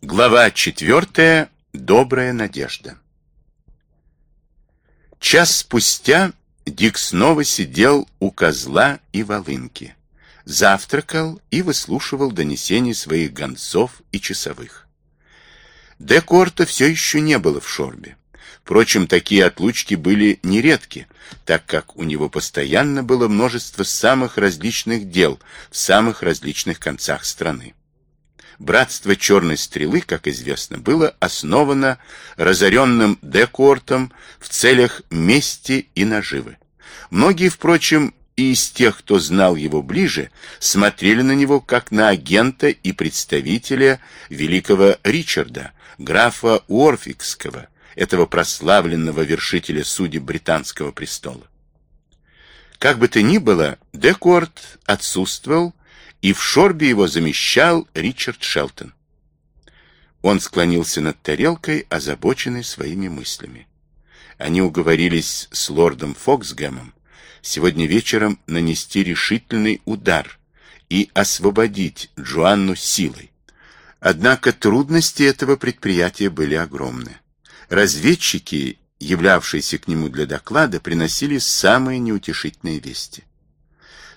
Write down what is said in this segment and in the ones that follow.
Глава четвертая. Добрая надежда. Час спустя Дик снова сидел у козла и волынки, завтракал и выслушивал донесения своих гонцов и часовых. Декорта все еще не было в Шорбе. Впрочем, такие отлучки были нередки, так как у него постоянно было множество самых различных дел в самых различных концах страны. Братство Черной Стрелы, как известно, было основано разоренным Декортом в целях мести и наживы. Многие, впрочем, и из тех, кто знал его ближе, смотрели на него как на агента и представителя великого Ричарда, графа Уорфикского, этого прославленного вершителя судеб британского престола. Как бы то ни было, Декорт отсутствовал и в шорбе его замещал Ричард Шелтон. Он склонился над тарелкой, озабоченный своими мыслями. Они уговорились с лордом Фоксгэмом сегодня вечером нанести решительный удар и освободить Джоанну силой. Однако трудности этого предприятия были огромны. Разведчики, являвшиеся к нему для доклада, приносили самые неутешительные вести.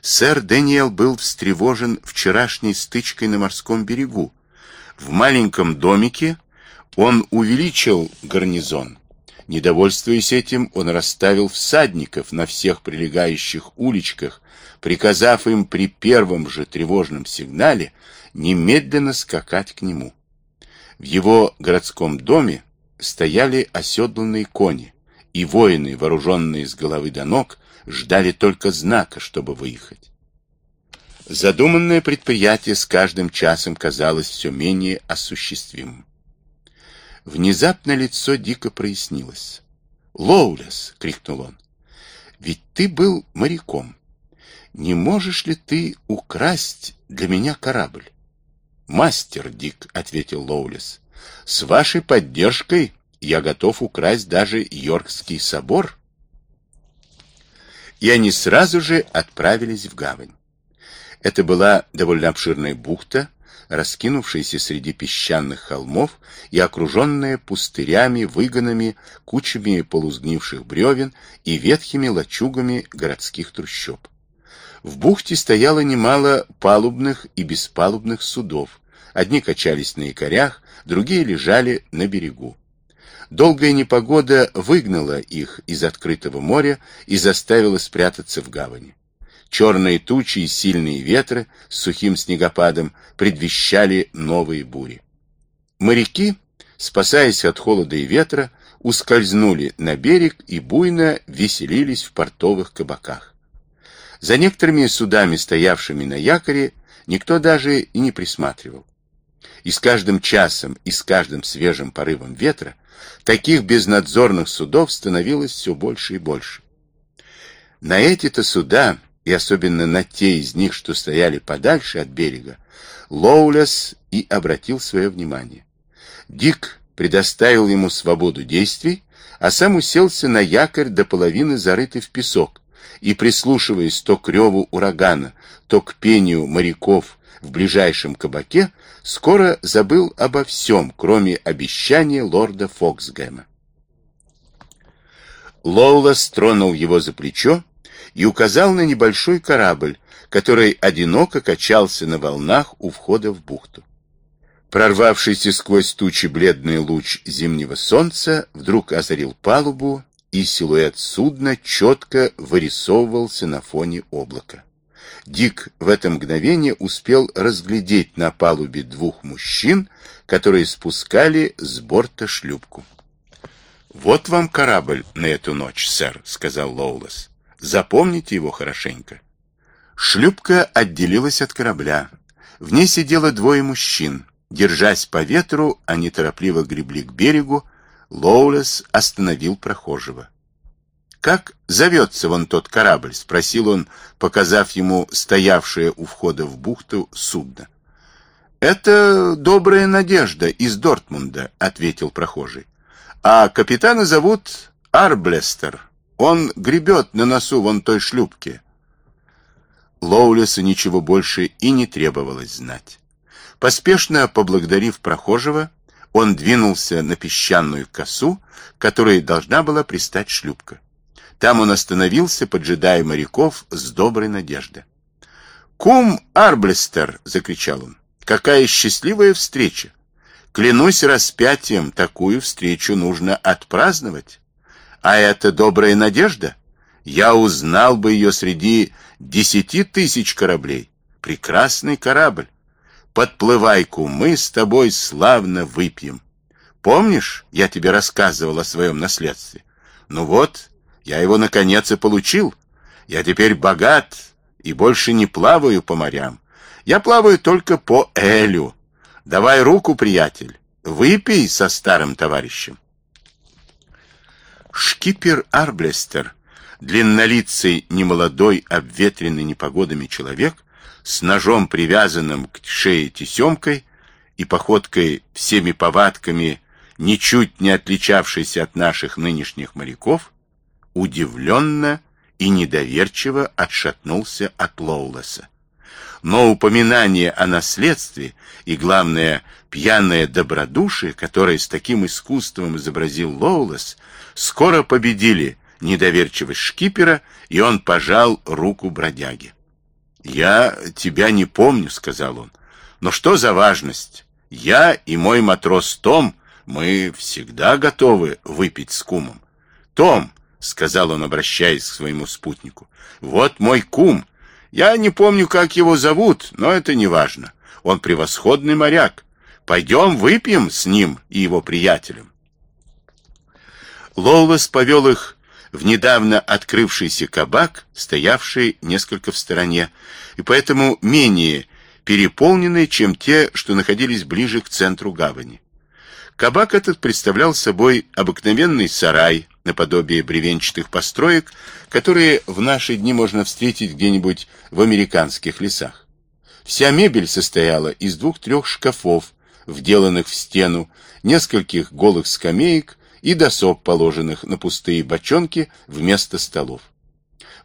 Сэр Дэниел был встревожен вчерашней стычкой на морском берегу. В маленьком домике он увеличил гарнизон. Недовольствуясь этим, он расставил всадников на всех прилегающих уличках, приказав им при первом же тревожном сигнале немедленно скакать к нему. В его городском доме стояли оседланные кони, и воины, вооруженные с головы до ног, ждали только знака, чтобы выехать. Задуманное предприятие с каждым часом казалось все менее осуществимым. Внезапно лицо дико прояснилось. «Лоулес!» — крикнул он. «Ведь ты был моряком. Не можешь ли ты украсть для меня корабль?» «Мастер Дик», — ответил Лоулес, — «с вашей поддержкой я готов украсть даже Йоркский собор» и они сразу же отправились в гавань. Это была довольно обширная бухта, раскинувшаяся среди песчаных холмов и окруженная пустырями, выгонами, кучами полузгнивших бревен и ветхими лачугами городских трущоб. В бухте стояло немало палубных и беспалубных судов. Одни качались на якорях, другие лежали на берегу. Долгая непогода выгнала их из открытого моря и заставила спрятаться в гавани. Черные тучи и сильные ветры с сухим снегопадом предвещали новые бури. Моряки, спасаясь от холода и ветра, ускользнули на берег и буйно веселились в портовых кабаках. За некоторыми судами, стоявшими на якоре, никто даже и не присматривал. И с каждым часом, и с каждым свежим порывом ветра таких безнадзорных судов становилось все больше и больше. На эти-то суда, и особенно на те из них, что стояли подальше от берега, Лоулес и обратил свое внимание. Дик предоставил ему свободу действий, а сам уселся на якорь до половины зарытый в песок, и, прислушиваясь то к реву урагана, то к пению моряков в ближайшем кабаке, скоро забыл обо всем, кроме обещания лорда Фоксгэма. Лоулас тронул его за плечо и указал на небольшой корабль, который одиноко качался на волнах у входа в бухту. Прорвавшийся сквозь тучи бледный луч зимнего солнца вдруг озарил палубу, и силуэт судна четко вырисовывался на фоне облака. Дик в это мгновение успел разглядеть на палубе двух мужчин, которые спускали с борта шлюпку. «Вот вам корабль на эту ночь, сэр», — сказал Лоулес. «Запомните его хорошенько». Шлюпка отделилась от корабля. В ней сидело двое мужчин. Держась по ветру, они торопливо гребли к берегу. Лоулес остановил прохожего. «Как зовется вон тот корабль?» — спросил он, показав ему стоявшее у входа в бухту судно. «Это «Добрая надежда» из Дортмунда», — ответил прохожий. «А капитана зовут Арблестер. Он гребет на носу вон той шлюпки». Лоулесу ничего больше и не требовалось знать. Поспешно поблагодарив прохожего, он двинулся на песчаную косу, которой должна была пристать шлюпка. Там он остановился, поджидая моряков с доброй надеждой. «Кум Арблестер!» — закричал он. «Какая счастливая встреча! Клянусь распятием, такую встречу нужно отпраздновать. А это добрая надежда? Я узнал бы ее среди десяти тысяч кораблей. Прекрасный корабль. Подплывай-ку, мы с тобой славно выпьем. Помнишь, я тебе рассказывал о своем наследстве? Ну вот, я его наконец и получил. Я теперь богат и больше не плаваю по морям. Я плаваю только по Элю. Давай руку, приятель. Выпей со старым товарищем. Шкипер Арблестер, длиннолицый, немолодой, обветренный непогодами человек, с ножом, привязанным к шее тесемкой и походкой всеми повадками, ничуть не отличавшийся от наших нынешних моряков, удивленно и недоверчиво отшатнулся от Лоулеса. Но упоминание о наследстве и, главное, пьяное добродушие, которое с таким искусством изобразил Лоулес, скоро победили недоверчивость шкипера, и он пожал руку бродяге. «Я тебя не помню», — сказал он. «Но что за важность? Я и мой матрос Том, мы всегда готовы выпить с кумом. Том, — сказал он, обращаясь к своему спутнику. — Вот мой кум. Я не помню, как его зовут, но это не важно. Он превосходный моряк. Пойдем выпьем с ним и его приятелем. Лоулес повел их в недавно открывшийся кабак, стоявший несколько в стороне, и поэтому менее переполненный, чем те, что находились ближе к центру гавани. Кабак этот представлял собой обыкновенный сарай, наподобие бревенчатых построек, которые в наши дни можно встретить где-нибудь в американских лесах. Вся мебель состояла из двух-трех шкафов, вделанных в стену, нескольких голых скамеек и досок, положенных на пустые бочонки вместо столов.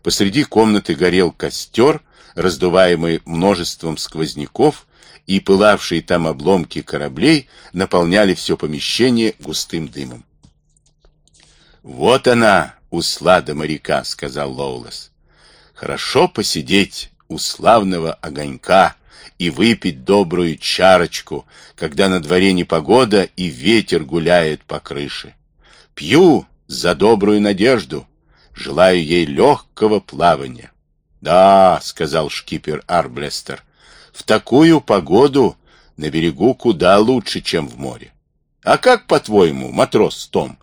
Посреди комнаты горел костер, раздуваемый множеством сквозняков, и пылавшие там обломки кораблей наполняли все помещение густым дымом. «Вот она, услада моряка», — сказал Лоулес. «Хорошо посидеть у славного огонька и выпить добрую чарочку, когда на дворе непогода и ветер гуляет по крыше. Пью за добрую надежду, желаю ей легкого плавания». «Да», — сказал шкипер Арблестер, — «в такую погоду на берегу куда лучше, чем в море. А как, по-твоему, матрос Том?»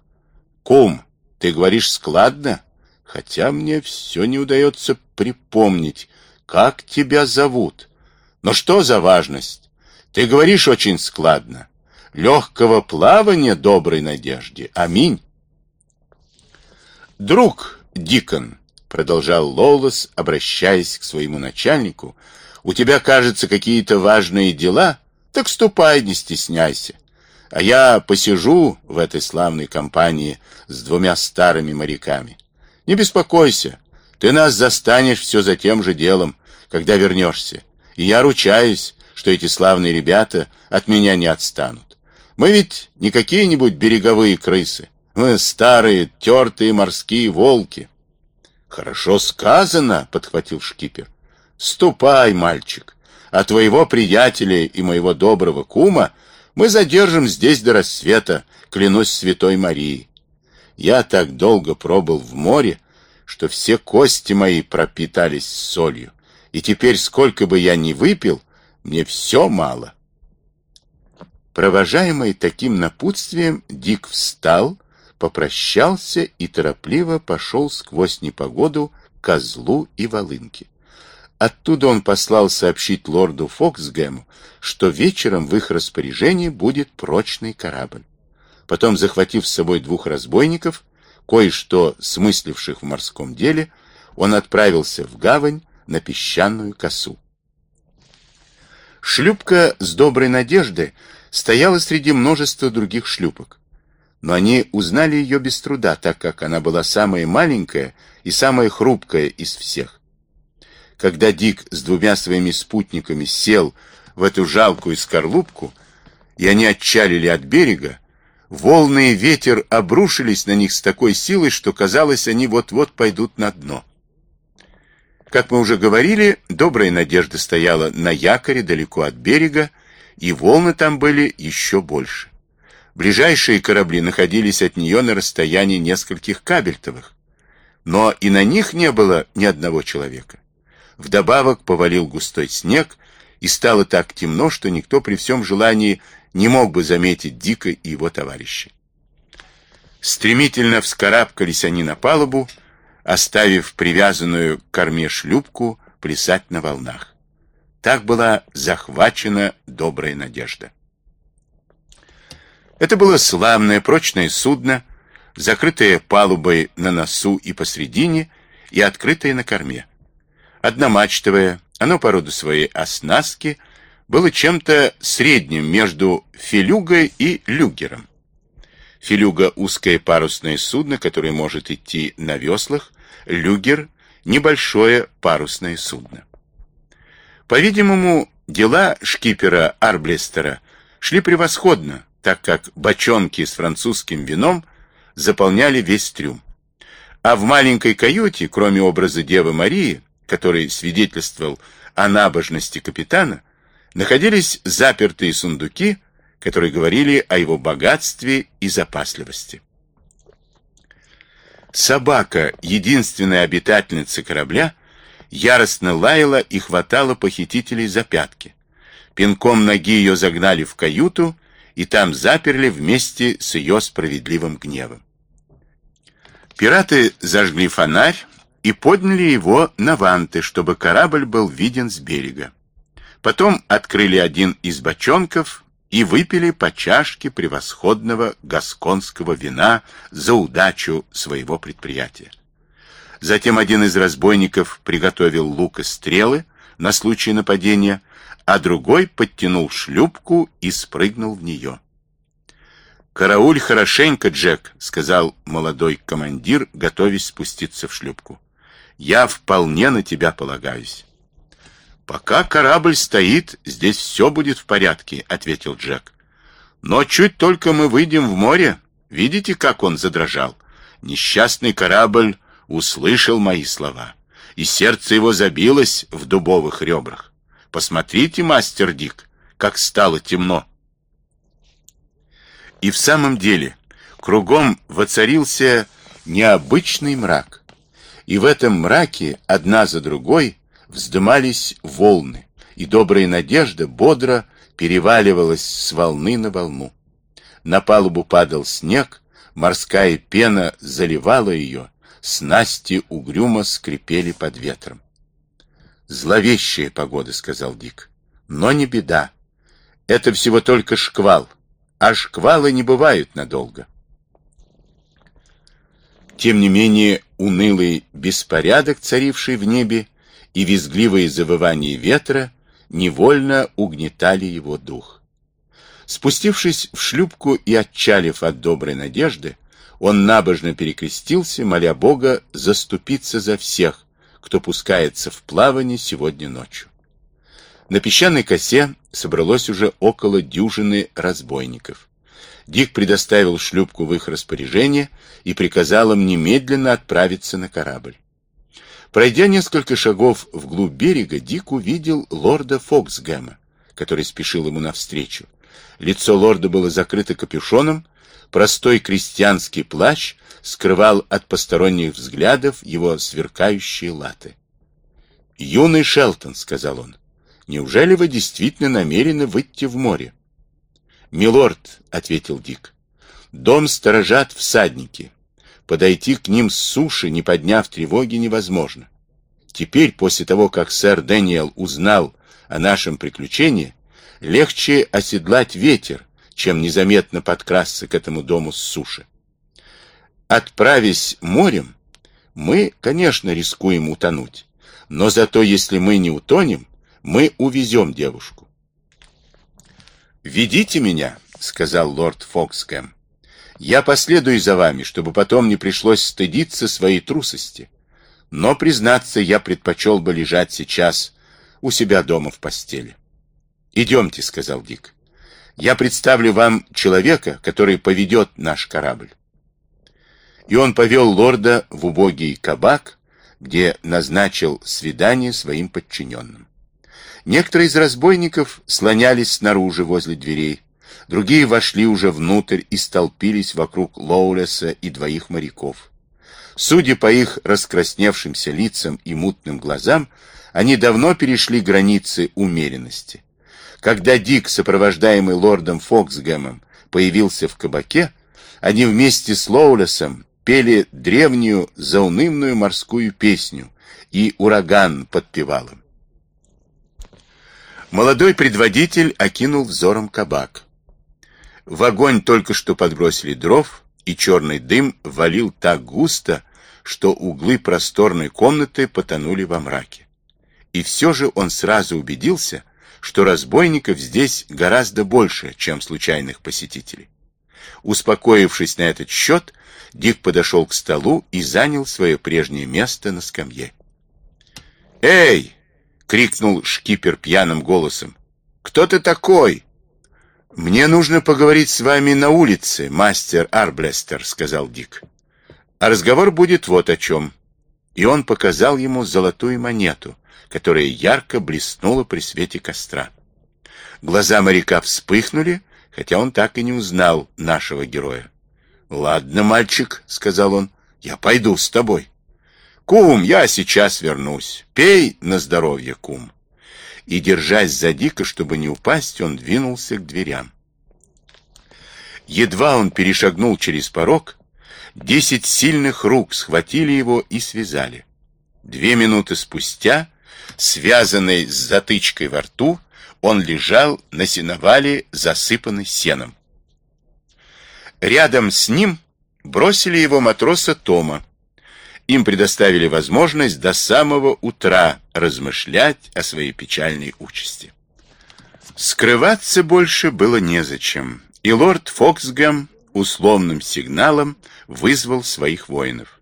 «Кум, ты говоришь складно, хотя мне все не удается припомнить, как тебя зовут. Но что за важность? Ты говоришь очень складно. Легкого плавания доброй надежде. Аминь. Друг Дикон, продолжал Лоулес, обращаясь к своему начальнику, у тебя, кажется, какие-то важные дела? Так ступай, не стесняйся а я посижу в этой славной компании с двумя старыми моряками. Не беспокойся, ты нас застанешь все за тем же делом, когда вернешься, и я ручаюсь, что эти славные ребята от меня не отстанут. Мы ведь не какие-нибудь береговые крысы, мы старые, тертые морские волки. Хорошо сказано, подхватил шкипер. Ступай, мальчик, а твоего приятеля и моего доброго кума мы задержим здесь до рассвета, клянусь святой Марией. Я так долго пробыл в море, что все кости мои пропитались солью, и теперь, сколько бы я ни выпил, мне все мало. Провожаемый таким напутствием, Дик встал, попрощался и торопливо пошел сквозь непогоду к козлу и волынке. Оттуда он послал сообщить лорду Фоксгэму, что вечером в их распоряжении будет прочный корабль. Потом, захватив с собой двух разбойников, кое-что смысливших в морском деле, он отправился в гавань на песчаную косу. Шлюпка с доброй надеждой стояла среди множества других шлюпок. Но они узнали ее без труда, так как она была самая маленькая и самая хрупкая из всех. Когда Дик с двумя своими спутниками сел в эту жалкую скорлупку, и они отчалили от берега, волны и ветер обрушились на них с такой силой, что казалось, они вот-вот пойдут на дно. Как мы уже говорили, добрая надежда стояла на якоре далеко от берега, и волны там были еще больше. Ближайшие корабли находились от нее на расстоянии нескольких кабельтовых, но и на них не было ни одного человека. Вдобавок повалил густой снег, и стало так темно, что никто при всем желании не мог бы заметить Дика и его товарищей. Стремительно вскарабкались они на палубу, оставив привязанную к корме шлюпку плясать на волнах. Так была захвачена добрая надежда. Это было славное прочное судно, закрытое палубой на носу и посредине и открытое на корме. Одномачтовое, оно по роду своей оснастки было чем-то средним между филюгой и люгером. Филюга – узкое парусное судно, которое может идти на веслах, люгер – небольшое парусное судно. По-видимому, дела шкипера Арблестера шли превосходно, так как бочонки с французским вином заполняли весь трюм. А в маленькой каюте, кроме образа Девы Марии, который свидетельствовал о набожности капитана, находились запертые сундуки, которые говорили о его богатстве и запасливости. Собака, единственная обитательница корабля, яростно лаяла и хватала похитителей за пятки. Пинком ноги ее загнали в каюту и там заперли вместе с ее справедливым гневом. Пираты зажгли фонарь и подняли его на ванты, чтобы корабль был виден с берега. Потом открыли один из бочонков и выпили по чашке превосходного гасконского вина за удачу своего предприятия. Затем один из разбойников приготовил лук и стрелы на случай нападения, а другой подтянул шлюпку и спрыгнул в нее. «Карауль хорошенько, Джек», — сказал молодой командир, готовясь спуститься в шлюпку. «Я вполне на тебя полагаюсь». «Пока корабль стоит, здесь все будет в порядке», — ответил Джек. «Но чуть только мы выйдем в море, видите, как он задрожал? Несчастный корабль услышал мои слова, и сердце его забилось в дубовых ребрах. Посмотрите, мастер Дик, как стало темно. И в самом деле, кругом воцарился необычный мрак. И в этом мраке, одна за другой, вздымались волны, и добрая надежда бодро переваливалась с волны на волну. На палубу падал снег, морская пена заливала ее, снасти угрюмо скрипели под ветром. Зловещая погода, сказал Дик. Но не беда. Это всего только шквал, а шквалы не бывают надолго. Тем не менее, унылый беспорядок, царивший в небе, и визгливые завывания ветра невольно угнетали его дух. Спустившись в шлюпку и отчалив от доброй надежды, он набожно перекрестился, моля Бога заступиться за всех, кто пускается в плавание сегодня ночью. На песчаной косе собралось уже около дюжины разбойников. Дик предоставил шлюпку в их распоряжение и приказал им немедленно отправиться на корабль. Пройдя несколько шагов вглубь берега, Дик увидел лорда Фоксгэма, который спешил ему навстречу. Лицо лорда было закрыто капюшоном, простой крестьянский плащ скрывал от посторонних взглядов его сверкающие латы. «Юный Шелтон», — сказал он, — «неужели вы действительно намерены выйти в море?» «Милорд», — ответил Дик, — «дом сторожат всадники. Подойти к ним с суши, не подняв тревоги, невозможно. Теперь, после того, как сэр Дэниел узнал о нашем приключении, легче оседлать ветер, чем незаметно подкрасться к этому дому с суши. Отправясь морем, мы, конечно, рискуем утонуть. Но зато, если мы не утонем, мы увезем девушку. «Ведите меня», — сказал лорд Фокскэм. «Я последую за вами, чтобы потом не пришлось стыдиться своей трусости. Но, признаться, я предпочел бы лежать сейчас у себя дома в постели». «Идемте», — сказал Дик. «Я представлю вам человека, который поведет наш корабль». И он повел лорда в убогий кабак, где назначил свидание своим подчиненным. Некоторые из разбойников слонялись снаружи возле дверей, другие вошли уже внутрь и столпились вокруг Лоулеса и двоих моряков. Судя по их раскрасневшимся лицам и мутным глазам, они давно перешли границы умеренности. Когда Дик, сопровождаемый лордом Фоксгэмом, появился в кабаке, они вместе с Лоулесом пели древнюю заунывную морскую песню, и ураган подпевал им. Молодой предводитель окинул взором кабак. В огонь только что подбросили дров, и черный дым валил так густо, что углы просторной комнаты потонули во мраке. И все же он сразу убедился, что разбойников здесь гораздо больше, чем случайных посетителей. Успокоившись на этот счет, Дик подошел к столу и занял свое прежнее место на скамье. «Эй!» — крикнул шкипер пьяным голосом. «Кто ты такой?» «Мне нужно поговорить с вами на улице, мастер Арблестер», — сказал Дик. «А разговор будет вот о чем». И он показал ему золотую монету, которая ярко блеснула при свете костра. Глаза моряка вспыхнули, хотя он так и не узнал нашего героя. «Ладно, мальчик», — сказал он, — «я пойду с тобой». «Кум, я сейчас вернусь. Пей на здоровье, кум». И, держась за дико, чтобы не упасть, он двинулся к дверям. Едва он перешагнул через порог, десять сильных рук схватили его и связали. Две минуты спустя, связанный с затычкой во рту, он лежал на сеновале, засыпанный сеном. Рядом с ним бросили его матроса Тома. Им предоставили возможность до самого утра размышлять о своей печальной участи. Скрываться больше было незачем, и лорд Фоксгэм условным сигналом вызвал своих воинов.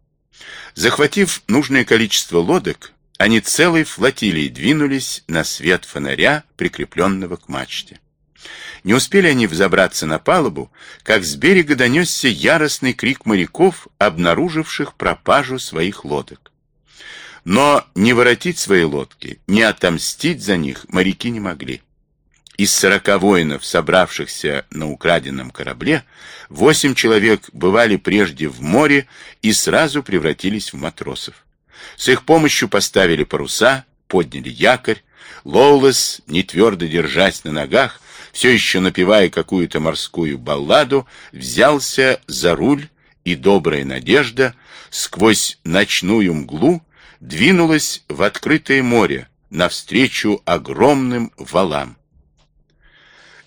Захватив нужное количество лодок, они целой флотилией двинулись на свет фонаря, прикрепленного к мачте. Не успели они взобраться на палубу, как с берега донесся яростный крик моряков, обнаруживших пропажу своих лодок. Но не воротить свои лодки, не отомстить за них моряки не могли. Из сорока воинов, собравшихся на украденном корабле, восемь человек бывали прежде в море и сразу превратились в матросов. С их помощью поставили паруса, подняли якорь. Лоулес, не твердо держась на ногах, все еще напевая какую-то морскую балладу, взялся за руль, и добрая надежда сквозь ночную мглу двинулась в открытое море навстречу огромным валам.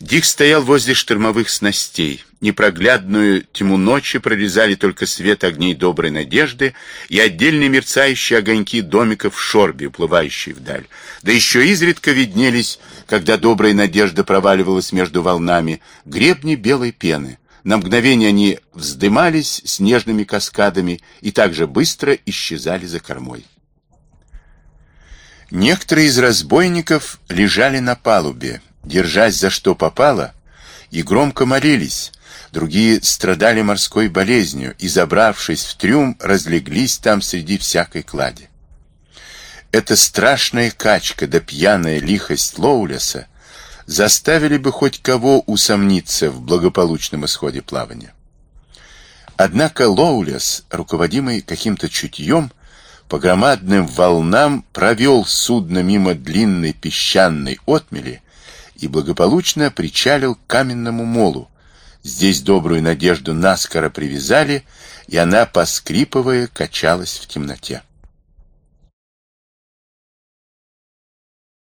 Дик стоял возле штормовых снастей. Непроглядную тьму ночи прорезали только свет огней доброй надежды и отдельные мерцающие огоньки домиков в шорбе, уплывающие вдаль. Да еще изредка виднелись, когда добрая надежда проваливалась между волнами, гребни белой пены. На мгновение они вздымались снежными каскадами и также быстро исчезали за кормой. Некоторые из разбойников лежали на палубе, держась за что попало, и громко молились. Другие страдали морской болезнью и, забравшись в трюм, разлеглись там среди всякой клади. Эта страшная качка да пьяная лихость Лоулеса заставили бы хоть кого усомниться в благополучном исходе плавания. Однако Лоулес, руководимый каким-то чутьем, по громадным волнам провел судно мимо длинной песчаной отмели и благополучно причалил к каменному молу. Здесь добрую надежду наскоро привязали, и она, поскрипывая, качалась в темноте.